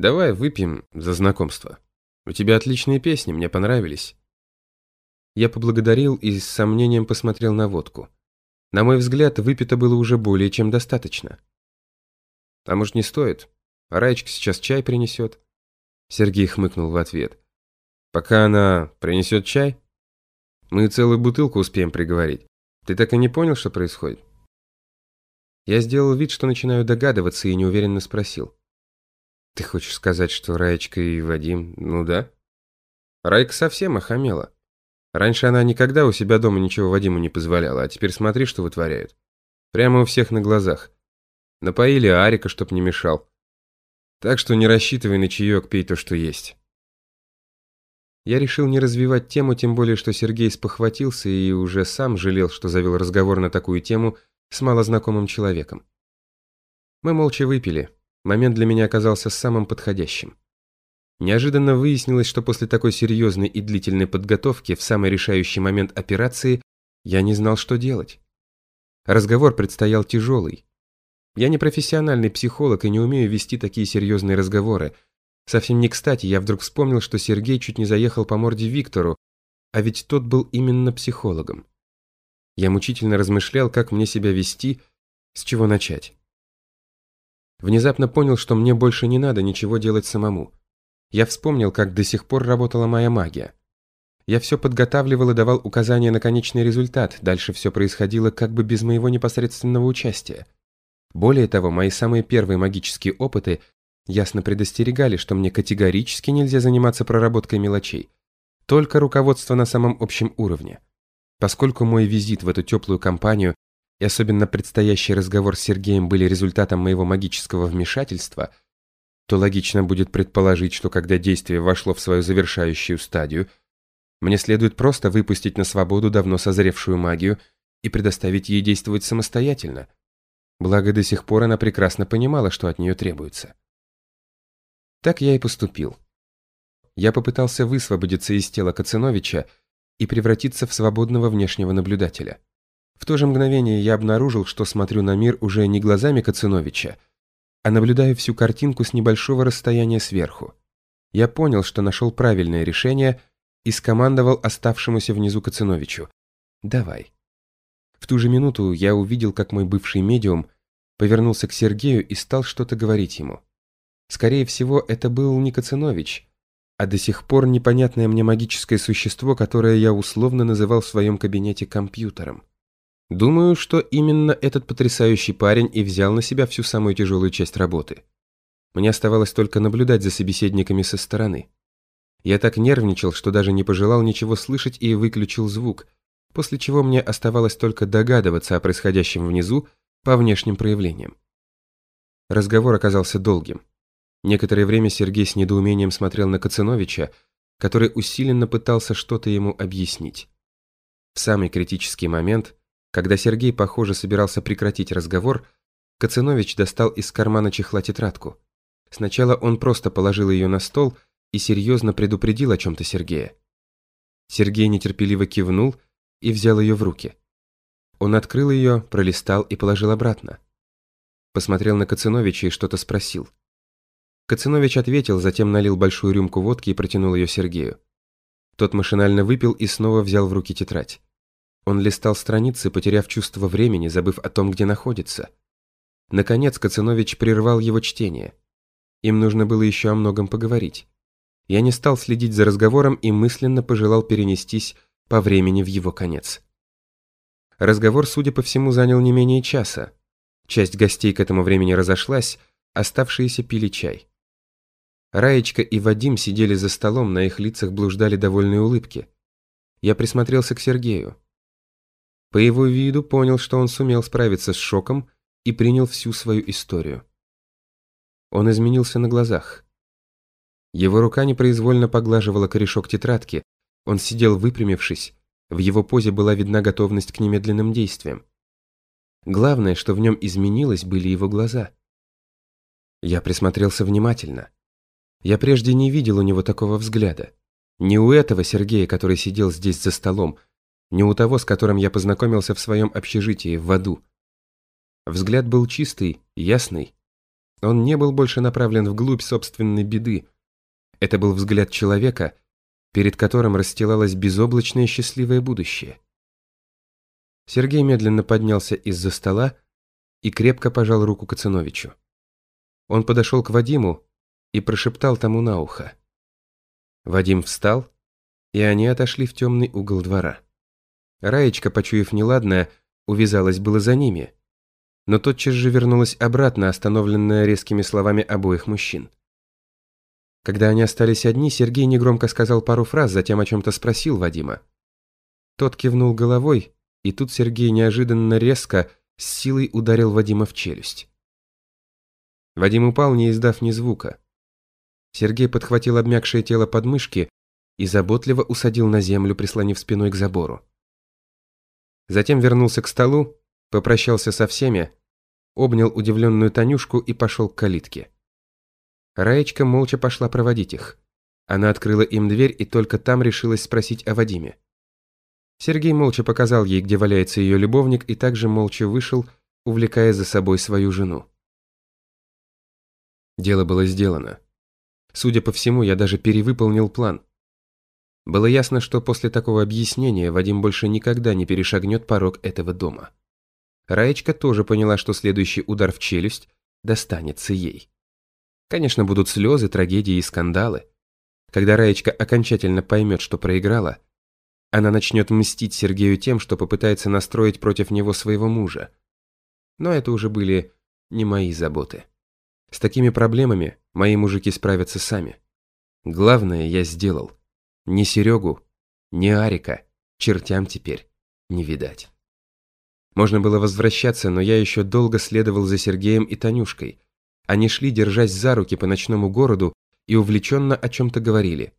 Давай выпьем за знакомство. У тебя отличные песни, мне понравились. Я поблагодарил и с сомнением посмотрел на водку. На мой взгляд, выпито было уже более чем достаточно. А может, не стоит? Раечка сейчас чай принесет. Сергей хмыкнул в ответ. Пока она принесет чай, мы целую бутылку успеем приговорить. Ты так и не понял, что происходит? Я сделал вид, что начинаю догадываться и неуверенно спросил. Ты хочешь сказать, что Раечка и Вадим... Ну да. Райка совсем охамела. Раньше она никогда у себя дома ничего Вадиму не позволяла, а теперь смотри, что вытворяют. Прямо у всех на глазах. Напоили Арика, чтоб не мешал. Так что не рассчитывай на чаек, пей то, что есть. Я решил не развивать тему, тем более, что Сергей спохватился и уже сам жалел, что завел разговор на такую тему с малознакомым человеком. Мы молча выпили. Момент для меня оказался самым подходящим. Неожиданно выяснилось, что после такой серьезной и длительной подготовки в самый решающий момент операции я не знал, что делать. Разговор предстоял тяжелый. Я не профессиональный психолог и не умею вести такие серьезные разговоры. Совсем не кстати, я вдруг вспомнил, что Сергей чуть не заехал по морде Виктору, а ведь тот был именно психологом. Я мучительно размышлял, как мне себя вести, с чего начать. Внезапно понял, что мне больше не надо ничего делать самому. Я вспомнил, как до сих пор работала моя магия. Я все подготавливал и давал указания на конечный результат, дальше все происходило как бы без моего непосредственного участия. Более того, мои самые первые магические опыты ясно предостерегали, что мне категорически нельзя заниматься проработкой мелочей. Только руководство на самом общем уровне. Поскольку мой визит в эту теплую компанию и особенно предстоящий разговор с Сергеем были результатом моего магического вмешательства, то логично будет предположить, что когда действие вошло в свою завершающую стадию, мне следует просто выпустить на свободу давно созревшую магию и предоставить ей действовать самостоятельно. Благо, до сих пор она прекрасно понимала, что от нее требуется. Так я и поступил. Я попытался высвободиться из тела Кациновича и превратиться в свободного внешнего наблюдателя. В то же мгновение я обнаружил, что смотрю на мир уже не глазами Кациновича, а наблюдаю всю картинку с небольшого расстояния сверху. Я понял, что нашел правильное решение и скомандовал оставшемуся внизу Кациновичу. «Давай». В ту же минуту я увидел, как мой бывший медиум повернулся к Сергею и стал что-то говорить ему. Скорее всего, это был не Кацинович, а до сих пор непонятное мне магическое существо, которое я условно называл в своем кабинете компьютером. Думаю, что именно этот потрясающий парень и взял на себя всю самую тяжелую часть работы. Мне оставалось только наблюдать за собеседниками со стороны. Я так нервничал, что даже не пожелал ничего слышать и выключил звук, после чего мне оставалось только догадываться о происходящем внизу по внешним проявлениям. Разговор оказался долгим. Некоторое время Сергей с недоумением смотрел на Кациновича, который усиленно пытался что-то ему объяснить. В самый критический момент – когда Сергей, похоже, собирался прекратить разговор, Кацинович достал из кармана чехла тетрадку. Сначала он просто положил ее на стол и серьезно предупредил о чем-то Сергея. Сергей нетерпеливо кивнул и взял ее в руки. Он открыл ее, пролистал и положил обратно. Посмотрел на Кациновича и что-то спросил. Кацинович ответил, затем налил большую рюмку водки и протянул ее Сергею. Тот машинально выпил и снова взял в руки тетрадь. Он листал страницы, потеряв чувство времени, забыв о том, где находится. Наконец Кацинович прервал его чтение. Им нужно было еще о многом поговорить. Я не стал следить за разговором и мысленно пожелал перенестись по времени в его конец. Разговор, судя по всему, занял не менее часа. Часть гостей к этому времени разошлась, оставшиеся пили чай. Раечка и Вадим сидели за столом, на их лицах блуждали довольные улыбки. Я присмотрелся к Сергею. По его виду понял, что он сумел справиться с шоком и принял всю свою историю. Он изменился на глазах. Его рука непроизвольно поглаживала корешок тетрадки, он сидел выпрямившись, в его позе была видна готовность к немедленным действиям. Главное, что в нем изменилось, были его глаза. Я присмотрелся внимательно. Я прежде не видел у него такого взгляда. Не у этого Сергея, который сидел здесь за столом, не у того, с которым я познакомился в своем общежитии в аду. Взгляд был чистый, ясный, Он не был больше направлен вглубь собственной беды. Это был взгляд человека, перед которым расстилалось безоблачное счастливое будущее. Сергей медленно поднялся из-за стола и крепко пожал руку Коциновичу. Он подошел к Вадиму и прошептал тому на ухо. Вадим встал, и они отошли в темный угол двора. Раечка, почуяв неладное, увязалась было за ними, но тотчас же вернулась обратно, остановленная резкими словами обоих мужчин. Когда они остались одни, Сергей негромко сказал пару фраз, затем о чем-то спросил Вадима. Тот кивнул головой, и тут Сергей неожиданно резко, с силой ударил Вадима в челюсть. Вадим упал, не издав ни звука. Сергей подхватил обмякшее тело подмышки и заботливо усадил на землю, прислонив спиной к забору. Затем вернулся к столу, попрощался со всеми, обнял удивленную Танюшку и пошел к калитке. Раечка молча пошла проводить их. Она открыла им дверь и только там решилась спросить о Вадиме. Сергей молча показал ей, где валяется ее любовник, и также молча вышел, увлекая за собой свою жену. Дело было сделано. Судя по всему, я даже перевыполнил план. Было ясно, что после такого объяснения Вадим больше никогда не перешагнет порог этого дома. Раечка тоже поняла, что следующий удар в челюсть достанется ей. Конечно, будут слезы, трагедии и скандалы. Когда Раечка окончательно поймет, что проиграла, она начнет мстить Сергею тем, что попытается настроить против него своего мужа. Но это уже были не мои заботы. С такими проблемами мои мужики справятся сами. Главное я сделал. Ни Серегу, ни Арика, чертям теперь не видать. Можно было возвращаться, но я еще долго следовал за Сергеем и Танюшкой. Они шли, держась за руки по ночному городу и увлеченно о чем-то говорили.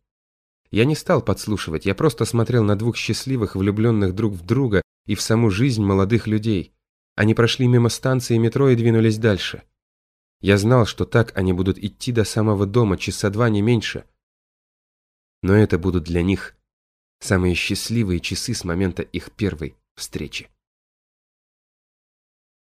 Я не стал подслушивать, я просто смотрел на двух счастливых, влюбленных друг в друга и в саму жизнь молодых людей. Они прошли мимо станции метро и двинулись дальше. Я знал, что так они будут идти до самого дома, часа два, не меньше. Но это будут для них самые счастливые часы с момента их первой встречи.